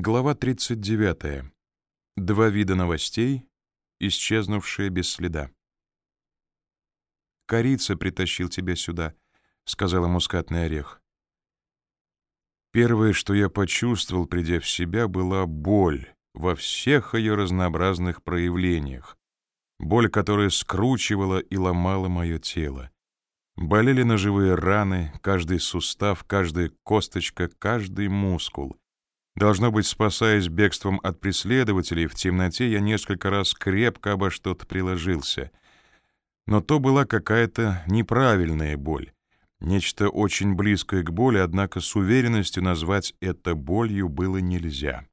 Глава 39. Два вида новостей, исчезнувшие без следа. «Корица притащил тебя сюда», — сказала мускатный орех. Первое, что я почувствовал, придя в себя, была боль во всех ее разнообразных проявлениях. Боль, которая скручивала и ломала мое тело. Болели ножевые раны, каждый сустав, каждая косточка, каждый мускул — Должно быть, спасаясь бегством от преследователей, в темноте я несколько раз крепко обо что-то приложился. Но то была какая-то неправильная боль. Нечто очень близкое к боли, однако с уверенностью назвать это болью было нельзя.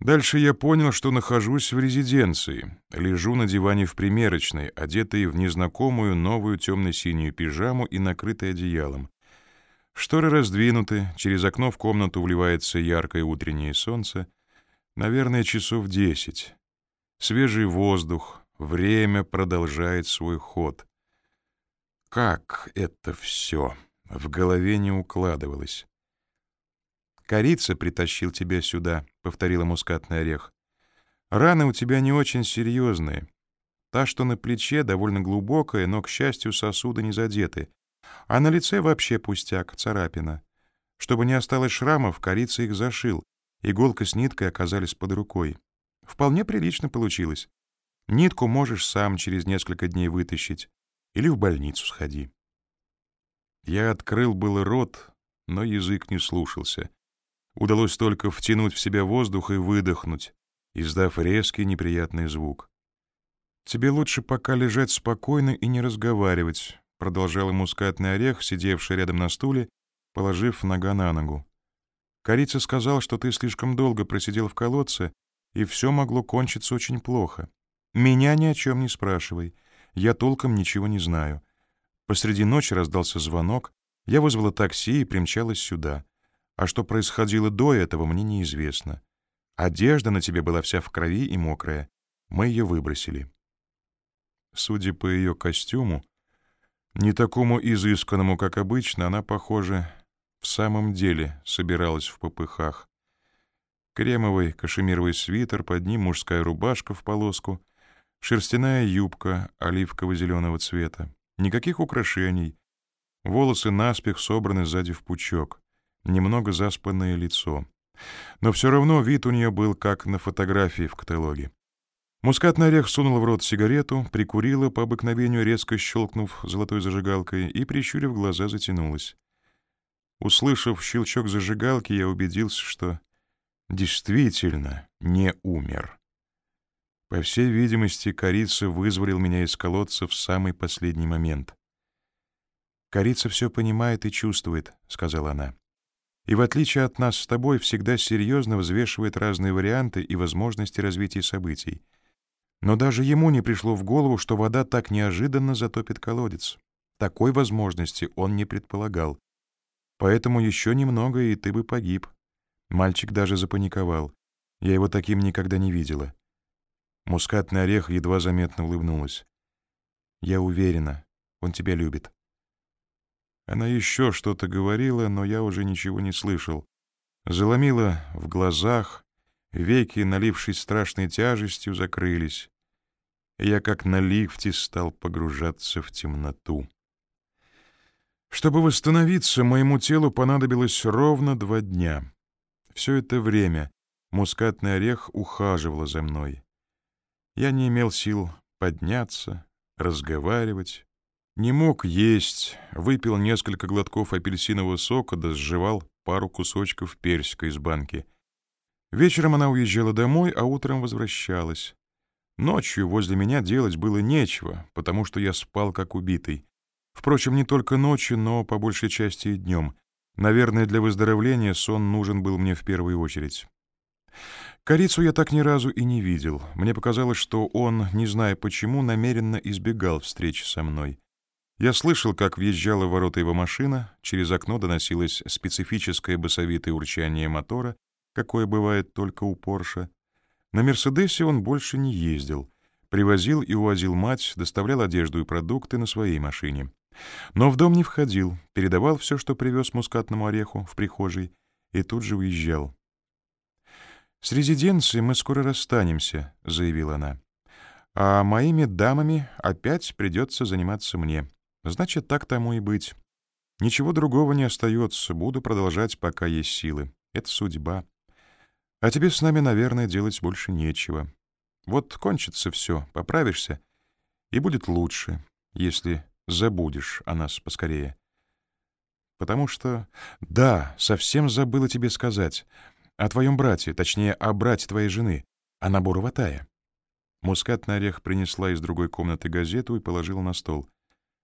Дальше я понял, что нахожусь в резиденции. Лежу на диване в примерочной, одетый в незнакомую новую темно-синюю пижаму и накрытый одеялом. Шторы раздвинуты, через окно в комнату вливается яркое утреннее солнце. Наверное, часов десять. Свежий воздух, время продолжает свой ход. Как это все в голове не укладывалось. «Корица притащил тебя сюда», — повторила мускатный орех. «Раны у тебя не очень серьезные. Та, что на плече, довольно глубокая, но, к счастью, сосуды не задеты. А на лице вообще пустяк, царапина. Чтобы не осталось шрамов, корица их зашил. Иголка с ниткой оказались под рукой. Вполне прилично получилось. Нитку можешь сам через несколько дней вытащить. Или в больницу сходи. Я открыл был рот, но язык не слушался. Удалось только втянуть в себя воздух и выдохнуть, издав резкий неприятный звук. «Тебе лучше пока лежать спокойно и не разговаривать продолжал мускатный орех, сидевший рядом на стуле, положив нога на ногу. Корица сказал, что ты слишком долго просидел в колодце, и все могло кончиться очень плохо. Меня ни о чем не спрашивай. Я толком ничего не знаю. Посреди ночи раздался звонок, я вызвала такси и примчалась сюда. А что происходило до этого, мне неизвестно. Одежда на тебе была вся в крови и мокрая. Мы ее выбросили. Судя по ее костюму, не такому изысканному, как обычно, она, похоже, в самом деле собиралась в попыхах. Кремовый кашемировый свитер, под ним мужская рубашка в полоску, шерстяная юбка оливково-зеленого цвета. Никаких украшений. Волосы наспех собраны сзади в пучок. Немного заспанное лицо. Но все равно вид у нее был как на фотографии в каталоге. Мускатный орех сунула в рот сигарету, прикурила, по обыкновению резко щелкнув золотой зажигалкой, и, прищурив глаза, затянулась. Услышав щелчок зажигалки, я убедился, что действительно не умер. По всей видимости, корица вызволил меня из колодца в самый последний момент. «Корица все понимает и чувствует», — сказала она. «И в отличие от нас с тобой, всегда серьезно взвешивает разные варианты и возможности развития событий. Но даже ему не пришло в голову, что вода так неожиданно затопит колодец. Такой возможности он не предполагал. Поэтому еще немного, и ты бы погиб. Мальчик даже запаниковал. Я его таким никогда не видела. Мускатный орех едва заметно улыбнулась. «Я уверена, он тебя любит». Она еще что-то говорила, но я уже ничего не слышал. Заломила в глазах, веки, налившись страшной тяжестью, закрылись я как на лифте стал погружаться в темноту. Чтобы восстановиться, моему телу понадобилось ровно два дня. Все это время мускатный орех ухаживала за мной. Я не имел сил подняться, разговаривать, не мог есть, выпил несколько глотков апельсинового сока да сживал пару кусочков персика из банки. Вечером она уезжала домой, а утром возвращалась. Ночью возле меня делать было нечего, потому что я спал как убитый. Впрочем, не только ночью, но по большей части и днем. Наверное, для выздоровления сон нужен был мне в первую очередь. Корицу я так ни разу и не видел. Мне показалось, что он, не зная почему, намеренно избегал встречи со мной. Я слышал, как въезжала в ворота его машина, через окно доносилось специфическое басовитое урчание мотора, какое бывает только у Порша. На «Мерседесе» он больше не ездил. Привозил и увозил мать, доставлял одежду и продукты на своей машине. Но в дом не входил, передавал все, что привез мускатному ореху в прихожей, и тут же уезжал. «С резиденцией мы скоро расстанемся», — заявила она. «А моими дамами опять придется заниматься мне. Значит, так тому и быть. Ничего другого не остается, буду продолжать, пока есть силы. Это судьба. А тебе с нами, наверное, делать больше нечего. Вот кончится все, поправишься, и будет лучше, если забудешь о нас поскорее. Потому что... Да, совсем забыла тебе сказать. О твоем брате, точнее, о брате твоей жены, о набору Ватая. Мускатный орех принесла из другой комнаты газету и положила на стол.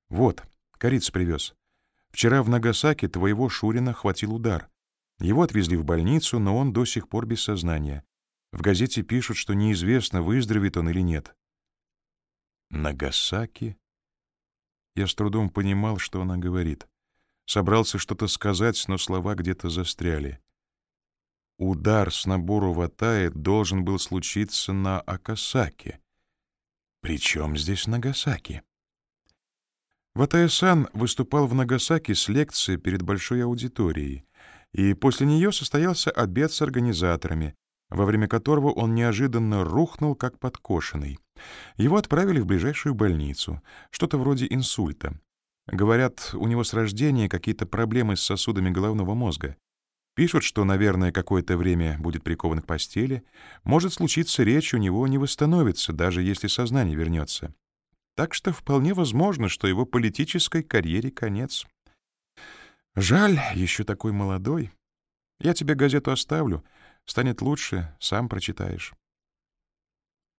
«Вот, кориц привез. Вчера в Нагасаки твоего Шурина хватил удар. Его отвезли в больницу, но он до сих пор без сознания. В газете пишут, что неизвестно, выздоровеет он или нет. Нагасаки? Я с трудом понимал, что она говорит. Собрался что-то сказать, но слова где-то застряли. Удар с набору Ватая должен был случиться на Акасаке. Причем здесь Нагасаки? Ватая-сан выступал в Нагасаки с лекцией перед большой аудиторией, и после нее состоялся обед с организаторами, во время которого он неожиданно рухнул, как подкошенный. Его отправили в ближайшую больницу, что-то вроде инсульта. Говорят, у него с рождения какие-то проблемы с сосудами головного мозга. Пишут, что, наверное, какое-то время будет прикован к постели. Может случиться речь у него не восстановится, даже если сознание вернется. Так что вполне возможно, что его политической карьере конец. Жаль, еще такой молодой. Я тебе газету оставлю. Станет лучше, сам прочитаешь.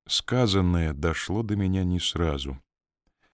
Сказанное дошло до меня не сразу.